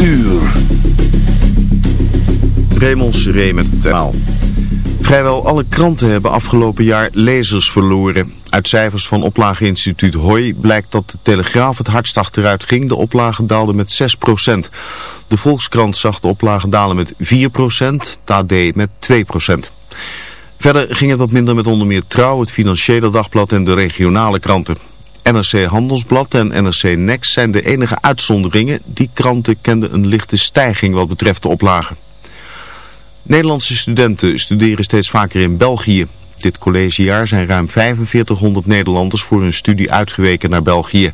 uur. Raymond met. Vrijwel alle kranten hebben afgelopen jaar lezers verloren. Uit cijfers van oplageinstituut Hoi blijkt dat de Telegraaf het hardst achteruit ging. De oplage daalde met 6%. De Volkskrant zag de oplage dalen met 4%, TAD met 2%. Verder ging het wat minder met onder meer Trouw, het Financiële Dagblad en de regionale kranten. NRC Handelsblad en NRC Next zijn de enige uitzonderingen. Die kranten kenden een lichte stijging wat betreft de oplagen. Nederlandse studenten studeren steeds vaker in België. Dit collegejaar zijn ruim 4500 Nederlanders voor hun studie uitgeweken naar België.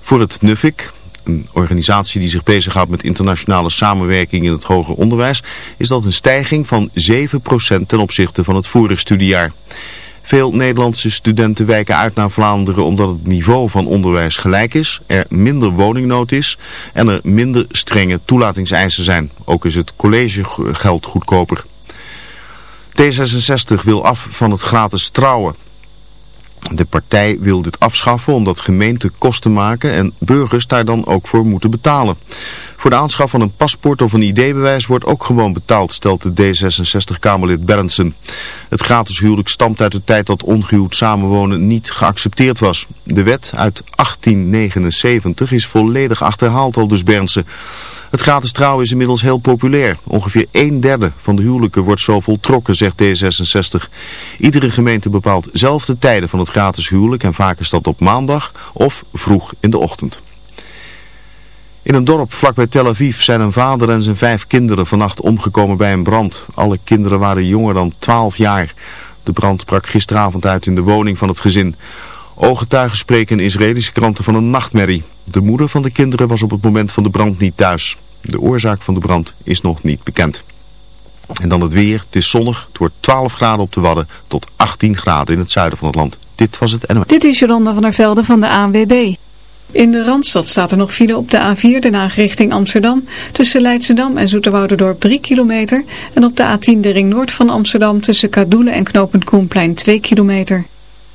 Voor het NUFIC, een organisatie die zich bezighoudt met internationale samenwerking in het hoger onderwijs, is dat een stijging van 7% ten opzichte van het vorige studiejaar. Veel Nederlandse studenten wijken uit naar Vlaanderen omdat het niveau van onderwijs gelijk is, er minder woningnood is en er minder strenge toelatingseisen zijn. Ook is het collegegeld goedkoper. D66 wil af van het gratis trouwen. De partij wil dit afschaffen omdat gemeenten kosten maken en burgers daar dan ook voor moeten betalen. Voor de aanschaf van een paspoort of een ID-bewijs wordt ook gewoon betaald, stelt de D66-Kamerlid Berndsen. Het gratis huwelijk stamt uit de tijd dat ongehuwd samenwonen niet geaccepteerd was. De wet uit 1879 is volledig achterhaald, al dus Berndsen. Het gratis trouwen is inmiddels heel populair. Ongeveer een derde van de huwelijken wordt zo voltrokken, zegt D66. Iedere gemeente bepaalt zelf de tijden van het gratis huwelijk en vaak is dat op maandag of vroeg in de ochtend. In een dorp vlakbij Tel Aviv zijn een vader en zijn vijf kinderen vannacht omgekomen bij een brand. Alle kinderen waren jonger dan 12 jaar. De brand brak gisteravond uit in de woning van het gezin. Ooggetuigen spreken in Israëlische kranten van een nachtmerrie. De moeder van de kinderen was op het moment van de brand niet thuis. De oorzaak van de brand is nog niet bekend. En dan het weer. Het is zonnig. Het wordt 12 graden op de Wadden tot 18 graden in het zuiden van het land. Dit was het NOS. Dit is Jolanda van der Velde van de ANWB. In de Randstad staat er nog file op de A4, de Haag richting Amsterdam. Tussen Leidschendam en Zoeterwouderdorp 3 kilometer. En op de A10 de ring noord van Amsterdam tussen Kadoelen en Knopend Koenplein 2 kilometer.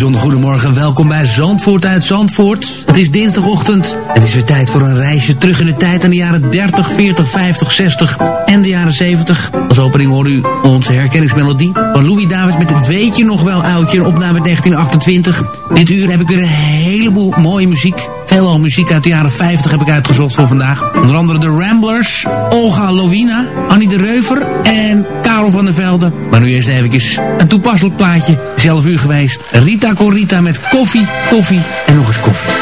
bijzonder goedemorgen, welkom bij Zandvoort uit Zandvoort. Het is dinsdagochtend. Het is weer tijd voor een reisje terug in de tijd aan de jaren 30, 40, 50, 60 en de jaren 70. Als opening hoor u onze herkenningsmelodie van Louis Davids met het Weet je nog wel oudje, een opname uit 1928. Dit uur heb ik weer een heleboel mooie muziek. Veelal muziek uit de jaren 50 heb ik uitgezocht voor vandaag. Onder andere de Ramblers, Olga Lovina, Annie de Reuver en Karel van der Velde. Maar nu eerst eventjes een toepasselijk plaatje. Zelf uur geweest. Rita Corita met koffie, koffie en nog eens. Koffie,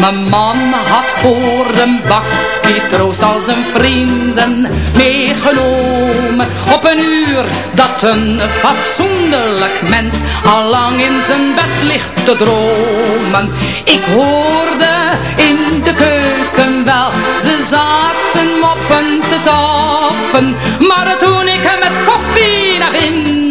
Mijn man had voor een bakje troost al zijn vrienden meegenomen. Op een uur dat een fatsoenlijk mens al lang in zijn bed ligt te dromen. Ik hoorde in de keuken wel, ze zaten moppen te tappen. Maar toen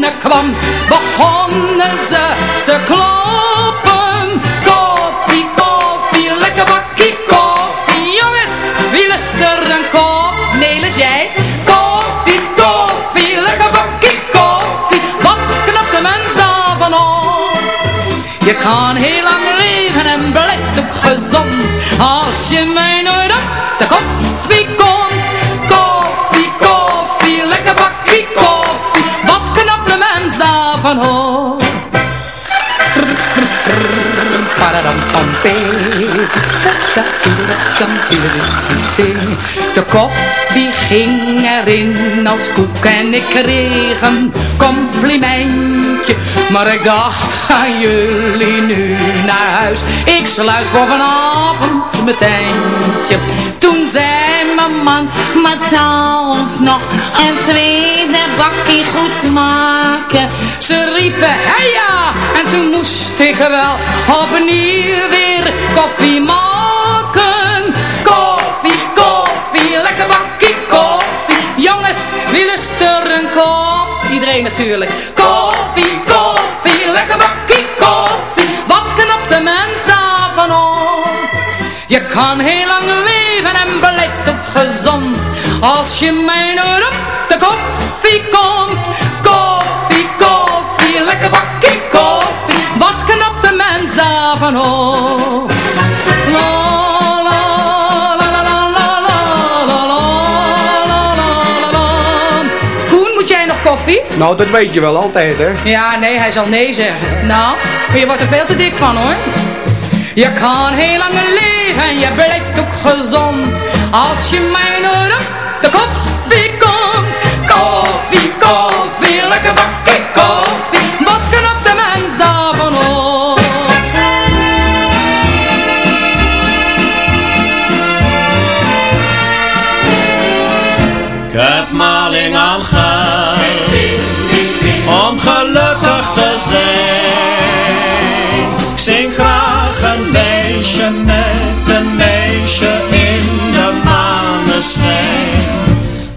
binnen kwam, begonnen ze te kloppen Koffie, koffie, lekker bakkie koffie Jongens, wie lust er een kop? Nelis jij? Koffie, koffie, lekker bakkie koffie Wat knapt de mens daarvan op? Je kan heel lang leven en blijft ook gezond Als je mij nooit op de koffie de koffie ging erin als koek en ik kreeg een complimentje. Maar ik dacht, gaan jullie nu naar huis? Ik sluit voor vanavond mijn tentje. Toen zei mijn man, maar zou ons nog een tweede bakje goed smaken? Ze riepen, hey ja, en toen moest ik wel opnieuw weer koffie maken. Koffie, koffie, lekker bakje koffie. Jongens, wie lust er een kop? Iedereen natuurlijk. Koffie, koffie, lekker bakje koffie. Wat knapt de mens daarvan op? Je kan heel lang leven even en beleefd op gezond. Als je mij nooit op de koffie komt. Koffie, koffie, lekker bakkie koffie. Wat knapt de mens jij nog Koffie? Nou, dat weet je wel altijd, hè? Ja, nee, hij zal nee zeggen. Nou, maar je wordt er veel te dik van, hoor. Je kan heel lang leven en je blijft ook gezond. Als je mij op de koffie komt. Koffie, koffie, lekker bakje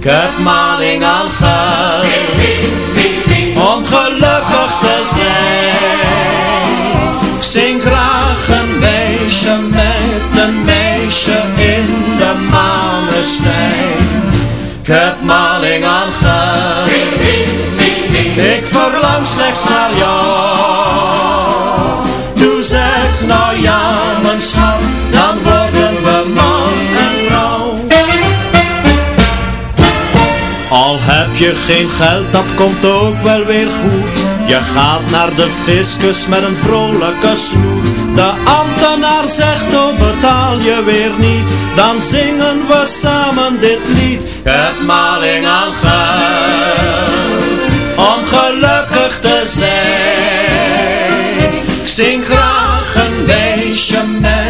Ik heb maling aan geld Om gelukkig te zijn. Ik zing graag een weesje met een meisje in de maneschijn. Ik heb maling aan geld. Ik verlang slechts naar jou. Doe zeg nou ja, mijn schat, je geen geld, dat komt ook wel weer goed. Je gaat naar de fiscus met een vrolijke snoet. De ambtenaar zegt, oh betaal je weer niet. Dan zingen we samen dit lied. Heb maling aan geld, om gelukkig te zijn. Ik zing graag een weesje met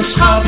ons.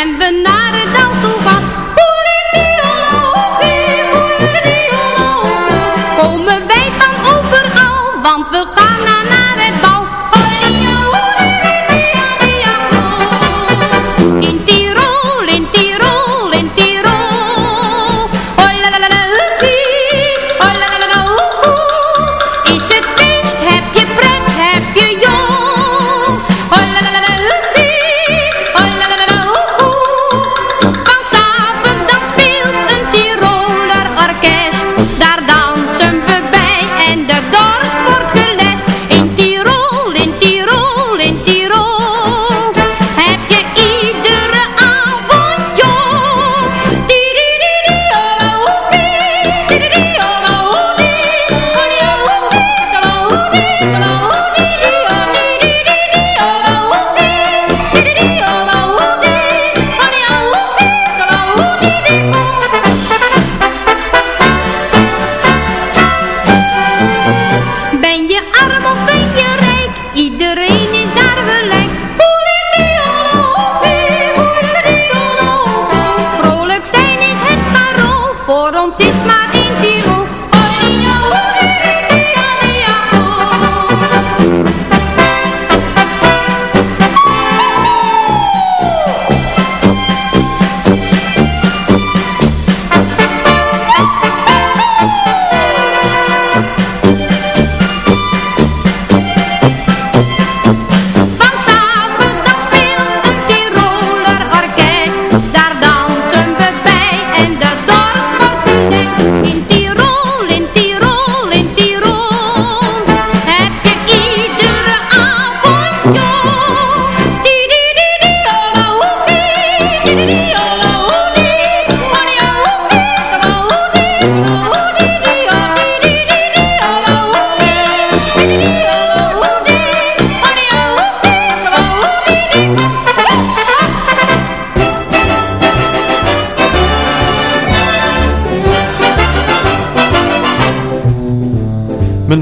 En we naar het auto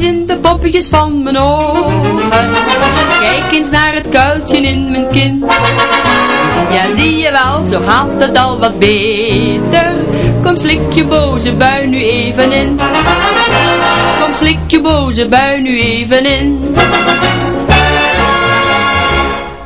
In de poppetjes van mijn ogen. Kijk eens naar het kuiltje in mijn kin. Ja, zie je wel, zo gaat het al wat beter. Kom, slik je boze bui nu even in. Kom, slik je boze bui nu even in.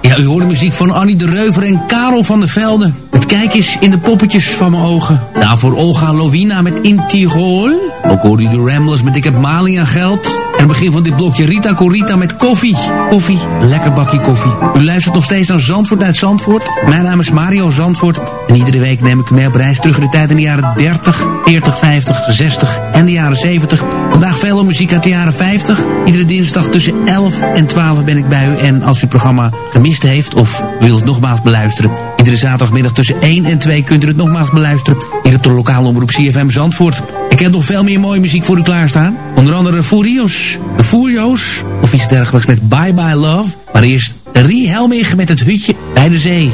Ja, u hoort de muziek van Annie de Reuver en Karel van der Velde. Met kijk eens in de poppetjes van mijn ogen. Daarvoor Olga Lovina met In Tirol. Ook hoorde u de Ramblers met Ik heb maling aan geld. En begin van dit blokje Rita Corita met koffie. Koffie, lekker bakje koffie. U luistert nog steeds naar Zandvoort uit Zandvoort. Mijn naam is Mario Zandvoort. En iedere week neem ik u mee op reis terug in de tijd in de jaren 30, 40, 50, 60 en de jaren 70. Vandaag veel muziek uit de jaren 50. Iedere dinsdag tussen 11 en 12 ben ik bij u. En als u het programma gemist heeft of wilt nogmaals beluisteren... Iedere Iedere zaterdagmiddag tussen 1 en 2 kunt u het nogmaals beluisteren. Hier op de lokale omroep CFM Zandvoort. Ik heb nog veel meer mooie muziek voor u klaarstaan. Onder andere Furios, de Furio's of iets dergelijks met Bye Bye Love. Maar eerst Rie Helmich met het hutje bij de zee.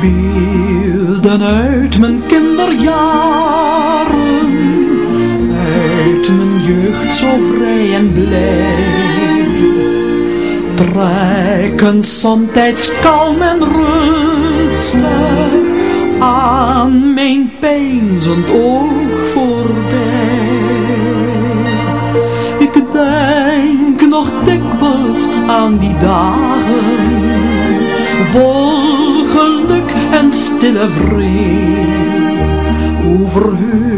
Beelden uit mijn kinderjaren, zo vrij en blij. Trekken somtijds kalm en rustig aan mijn peinzend oog voorbij. Ik denk nog dikwijls aan die dagen vol geluk en stille vrede. Hoe verheugd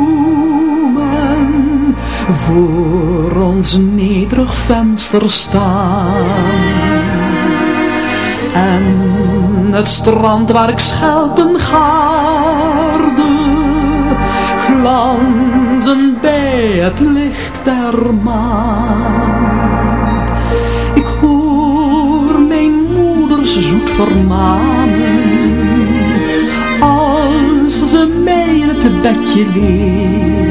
voor ons nederig venster staan. En het strand waar ik schelpen gaarde, glanzen bij het licht der maan. Ik hoor mijn moeders zoet vermanen, als ze mij in het bedje leert.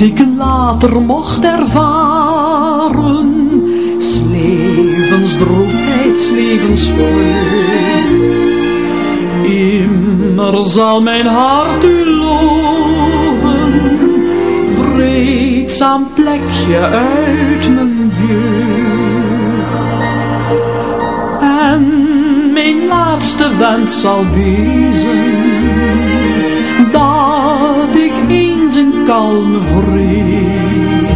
Ik later mocht ervaren, slevens droefheid, slevens vreugd. Immer zal mijn hart u loven, vreedzaam plekje uit mijn jeugd. En mijn laatste wens zal wezen, kalme vrede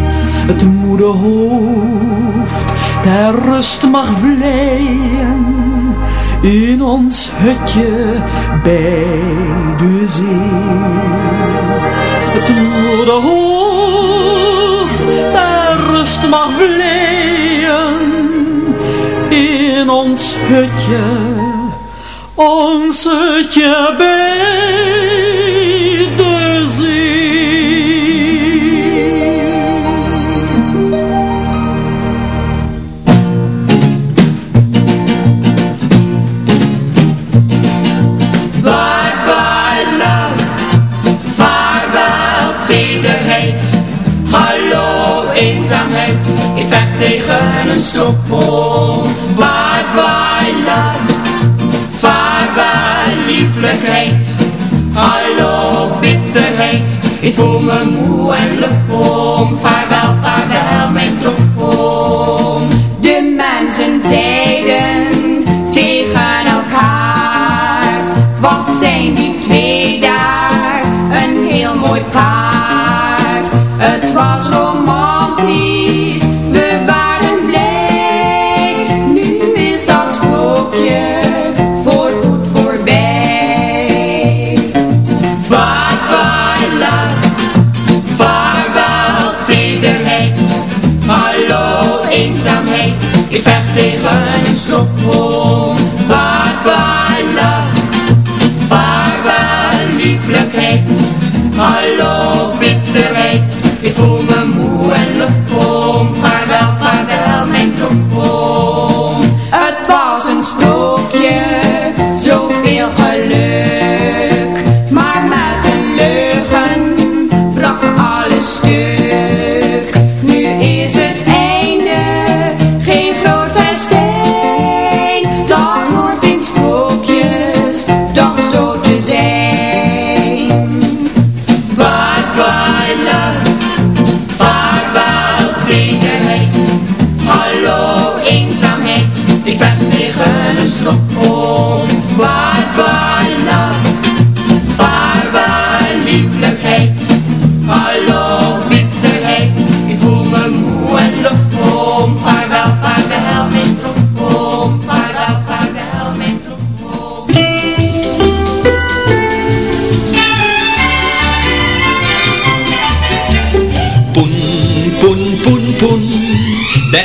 het moede hoofd ter rust mag vleien in ons hutje bij de zee. Het moede hoofd ter rust mag vleien in ons hutje, ons hutje bij een stoppel. Bye bye love, vaarwel lieflijkheid. Hallo bitterheid, ik voel me moe en. Vaarwel, vaarwel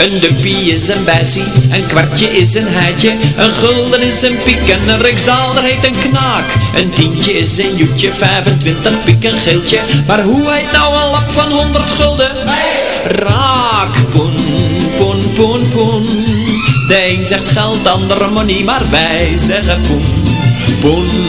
Een duppie is een bijsie, een kwartje is een heitje, een gulden is een piek en een riksdaalder heet een knaak. Een tientje is een joetje, 25 piek een geeltje, maar hoe heet nou een lap van 100 gulden? Raak, poen, poen, poen, poen. De een zegt geld, de andere money, maar wij zeggen poen. Poen,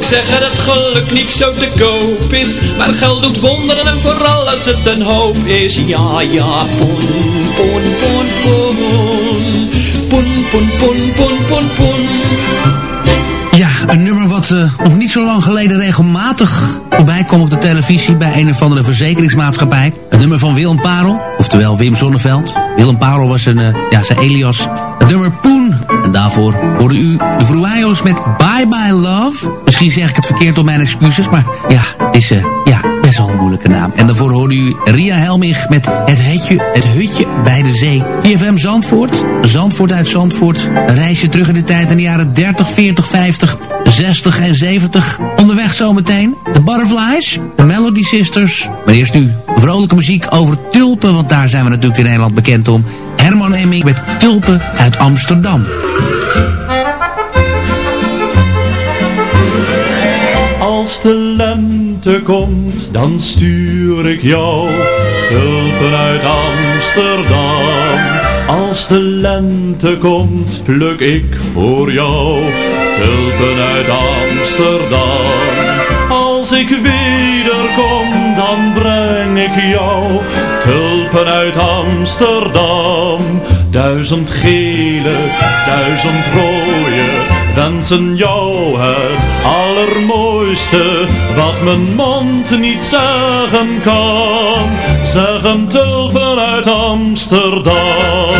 Vaak zeggen dat geluk niet zo te koop is Maar geld doet wonderen en vooral als het een hoop is Ja, ja, poen, poen, poen, poen Poen, poen, poen, poen, poen, Ja, een nummer wat eh, nog niet zo lang geleden regelmatig voorbij kwam op de televisie bij een of andere verzekeringsmaatschappij. Het nummer van Willem Parel, oftewel Wim Zonneveld. Willem Parel was een, eh, ja, zijn alias. Het nummer Poen. En daarvoor hoorde u de Vroeijos met Bye Bye Love. Misschien zeg ik het verkeerd op mijn excuses, maar ja, is eh, ja, best wel een moeilijke naam. En daarvoor hoorde u Ria Helmich met Het Hutje, het hutje bij de Zee. IFM Zandvoort, Zandvoort uit Zandvoort. Een reisje terug in de tijd in de jaren 30, 40, 50, 60 en 70. Onderweg zometeen de Butterflies, de Melody Sisters. Maar eerst nu vrolijke muziek over tulpen, want daar zijn we natuurlijk in Nederland bekend om. Herman Hemming met tulpen uit Amsterdam. Als de lente komt, dan stuur ik jou tulpen uit Amsterdam. Als de lente komt, pluk ik voor jou tulpen uit Amsterdam. Als ik wederkom, dan breng ik jou tulpen uit Amsterdam. Duizend gele, duizend rode, wensen jou het allermooiste, wat mijn mond niet zeggen kan. Zeggen tulpen uit Amsterdam.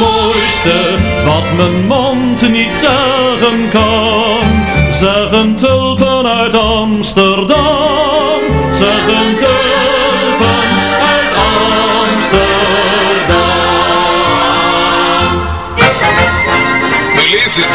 allermooiste, wat mijn mond niet zeggen kan. Zeggen tulpen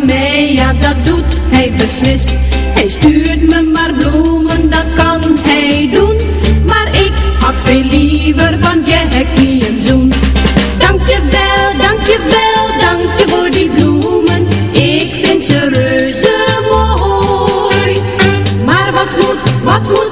ja dat doet hij beslist. Hij stuurt me maar bloemen, dat kan hij doen. Maar ik had veel liever van Jackie een zoen. Dankjewel, dankjewel, dank je voor die bloemen. Ik vind ze reuze mooi. Maar wat moet, wat moet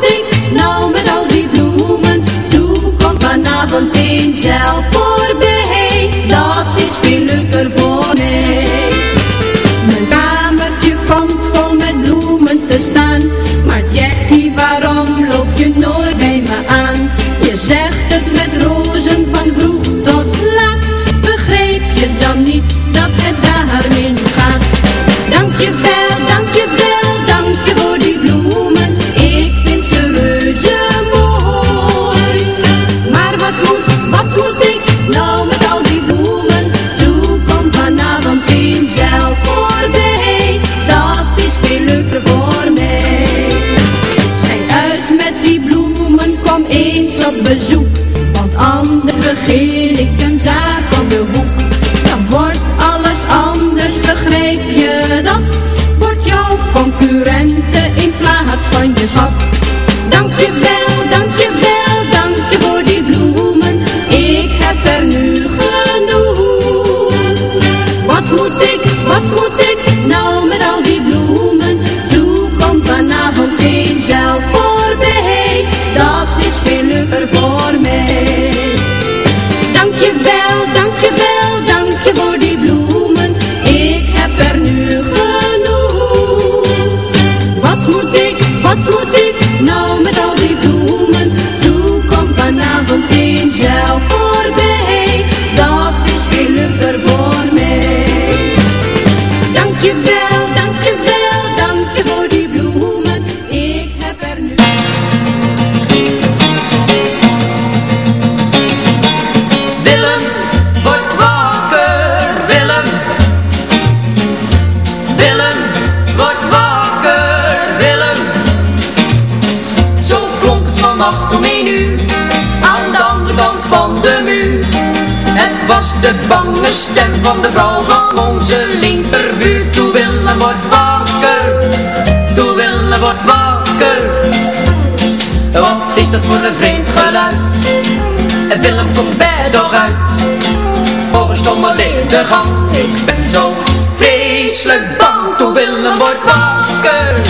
Ik ben zo vreselijk bang. Toen Willem wordt wakker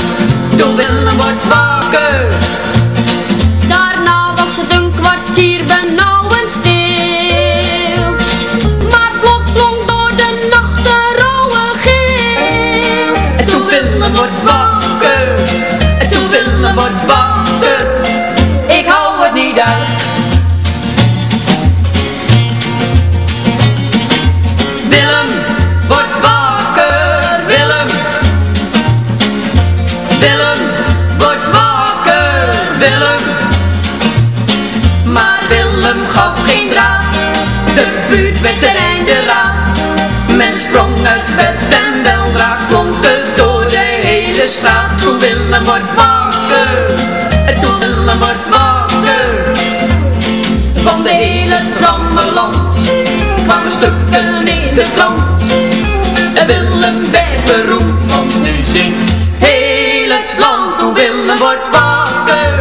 Toen Willem wordt wakker werd ten einde raad. en sprong uit bed en weldra klonk het door de hele straat. Toen Willem wordt wakker, en toen Willem wordt wakker. Van de hele trammeland kwamen stukken in de krant. En Willem werd beroemd, want nu zingt heel het land. Toen Willem wordt wakker,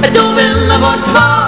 en toen Willem wordt wakker,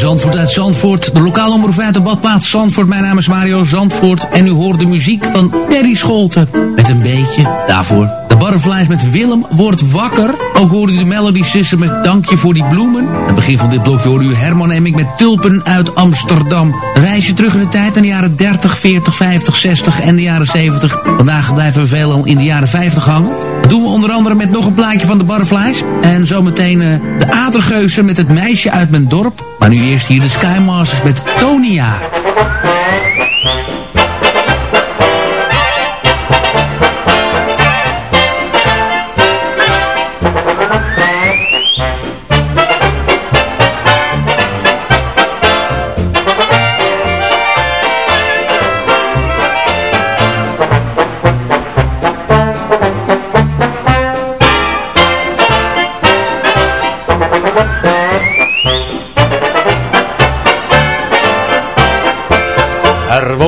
Zandvoort uit Zandvoort, de lokale omroep uit de badplaats Zandvoort. Mijn naam is Mario Zandvoort en u hoort de muziek van Terry Scholten. Met een beetje daarvoor. De Butterflies met Willem wordt wakker. Ook hoorde u de Melody Sissen met Dankje voor die bloemen. Aan het begin van dit blokje hoorde u Herman Emmink met Tulpen uit Amsterdam. Een reisje terug in de tijd aan de jaren 30, 40, 50, 60 en de jaren 70. Vandaag blijven we veelal in de jaren 50 hangen. Dat doen we onder andere met nog een plaatje van de Butterflies. En zometeen uh, de Atergeuzen met het meisje uit mijn dorp. Maar nu eerst hier de Skymasters met Tonia.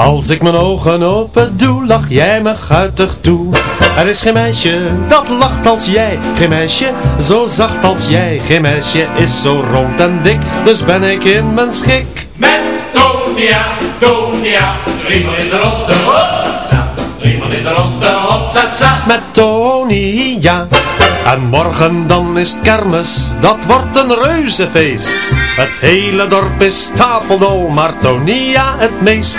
Als ik mijn ogen open doe, lach jij me guitig toe. Er is geen meisje dat lacht als jij, geen meisje zo zacht als jij. Geen meisje is zo rond en dik, dus ben ik in mijn schik. Met Tonia, Tonia, driemaal in de ronde, hopsasa. Driemaal in de ronde. Met Tonia. En morgen dan is het kermis, dat wordt een reuzefeest. Het hele dorp is stapeldol, maar Tonia het meest.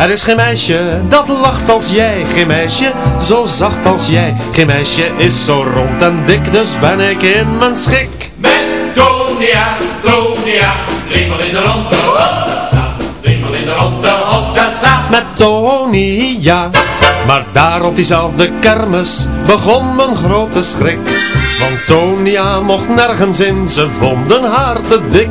Er is geen meisje dat lacht als jij, geen meisje zo zacht als jij. Geen meisje is zo rond en dik, dus ben ik in mijn schik. Met Tonia, Tonia, driemaal in de ronde, hopsasa. Driemaal in de ronde, hopsasa. Met Tonia. Maar daar op diezelfde kermis begon mijn grote schrik. Want Tonia mocht nergens in, ze vonden haar te dik.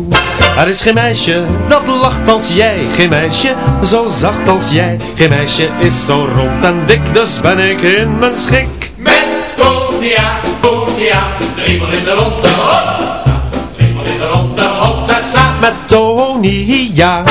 Er is geen meisje dat lacht als jij, geen meisje zo zacht als jij. Geen meisje is zo rond en dik, dus ben ik in mijn schik. Met Tonia, Tonia, driemaal in de ronde, hopsasa. Driemaal in de ronde, hopsasa. Met Tonia.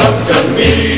come to me.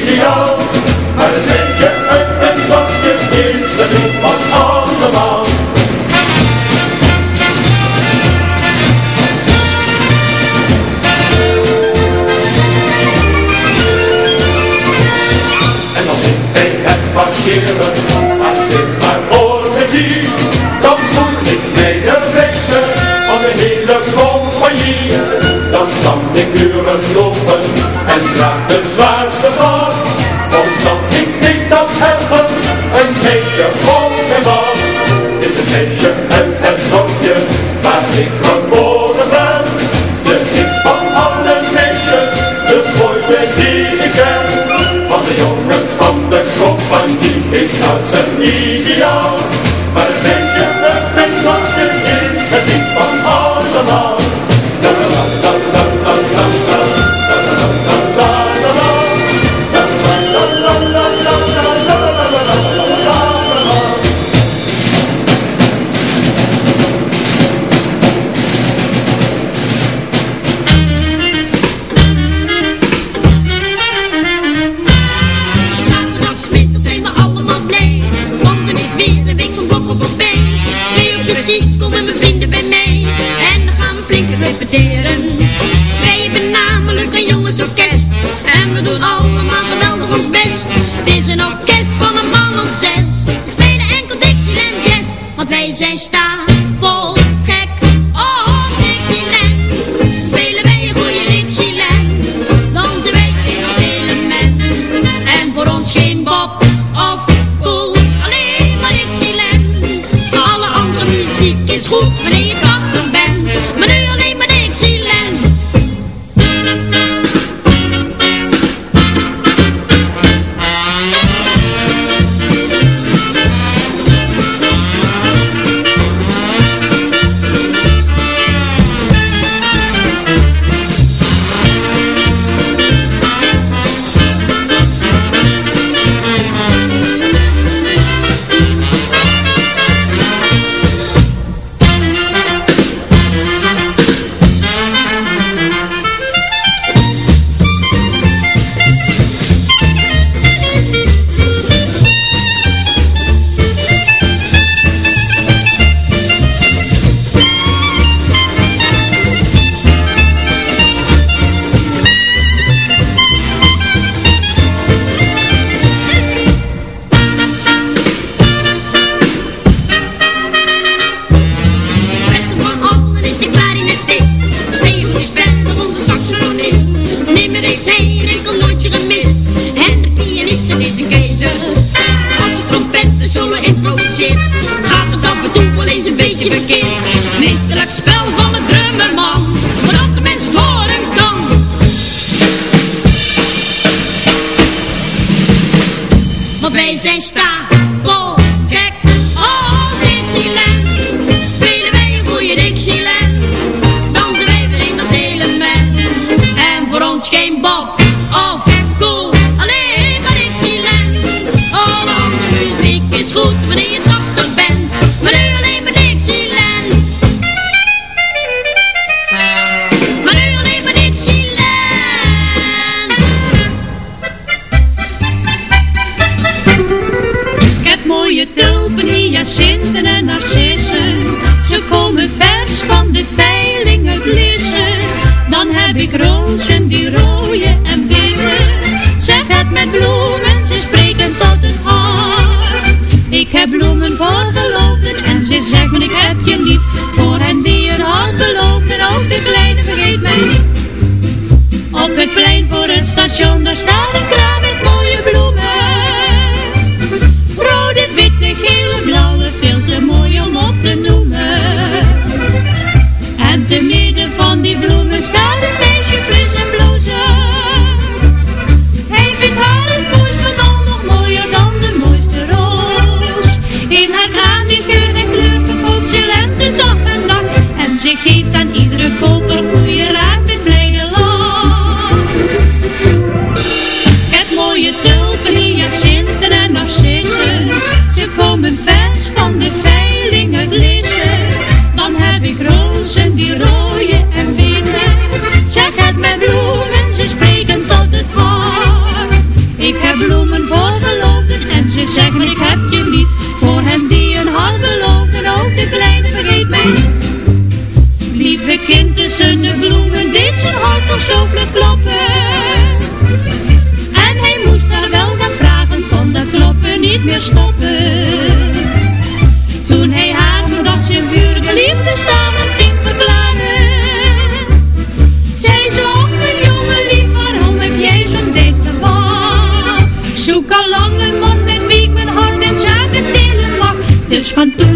shut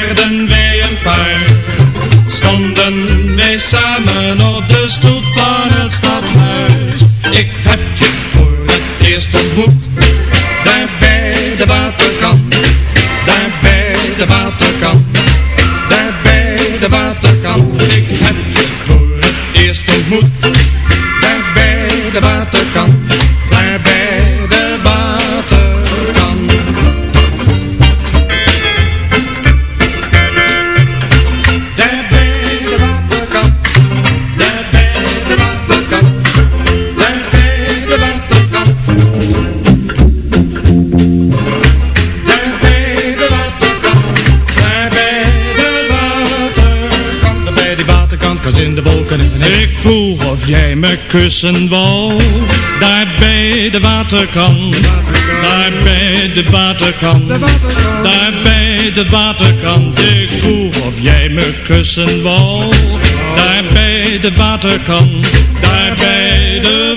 werden wij een paar, stonden wij samen op de stoel. Kussen wou. Daar bij de waterkant, daar bij de waterkant, daar bij de waterkant. Ik vroeg of jij me kussen wou. Daar bij de waterkant, daar bij de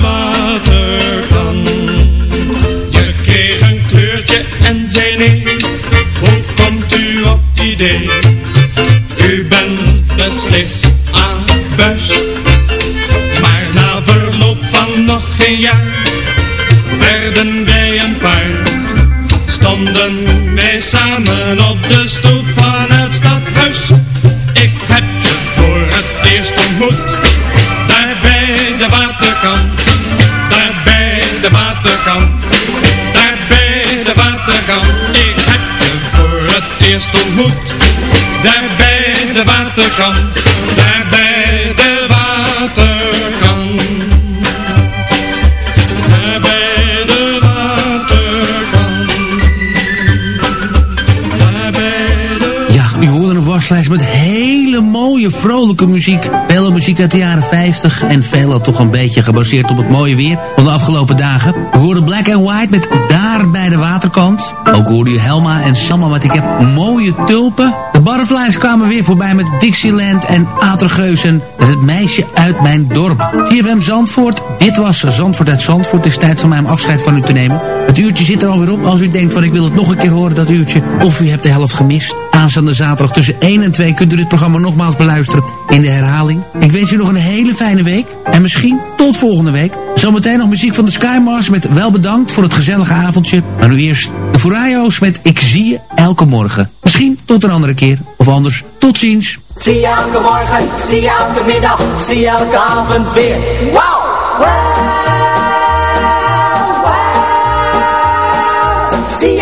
vrolijke muziek. Veel muziek uit de jaren 50 en veel toch een beetje gebaseerd op het mooie weer van de afgelopen dagen. We hoorden Black and White met Daar bij de waterkant. Ook hoorde u Helma en Samma met Ik heb mooie tulpen. De Butterflies kwamen weer voorbij met Dixieland en Atergeuzen met het meisje uit mijn dorp. TFM Zandvoort, dit was Zandvoort uit Zandvoort. Het is tijd om mij afscheid van u te nemen. Het uurtje zit er alweer op. Als u denkt van ik wil het nog een keer horen, dat uurtje. Of u hebt de helft gemist. Aanstaande zaterdag tussen 1 en 2 kunt u dit programma nogmaals beluisteren in de herhaling. Ik wens u nog een hele fijne week. En misschien tot volgende week. Zometeen nog muziek van de Skymars met wel bedankt voor het gezellige avondje. Maar nu eerst de Furayos met Ik zie je elke morgen. Misschien tot een andere keer. Of anders, tot ziens. Zie je elke morgen, zie je elke middag, zie je elke avond weer. Zie je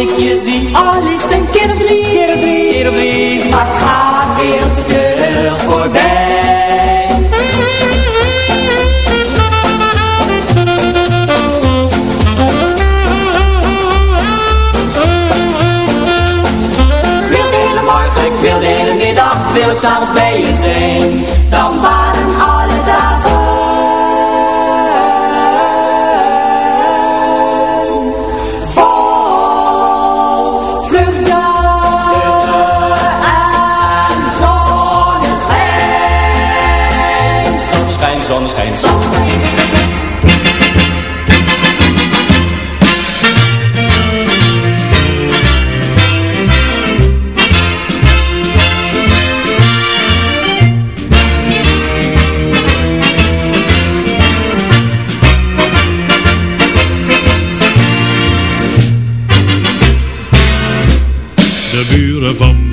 ik je zie. Al is het een keer of drie. Keer of drie, keer of drie. Maar het gaat veel te vlug voorbij. Ik wil de hele morgen, ik wil de hele middag, ik wil ook s'avonds bij je zijn. Dan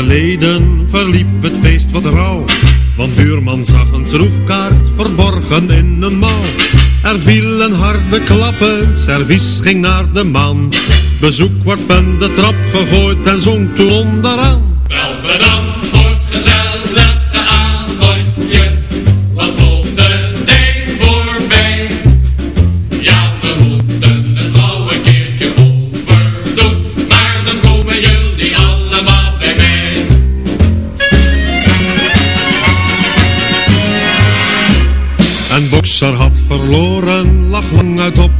geleden verliep het feest wat rauw. Want buurman zag een troefkaart verborgen in een mouw. Er vielen harde klappen, servies ging naar de man. Bezoek wordt van de trap gegooid en zong toen onderaan.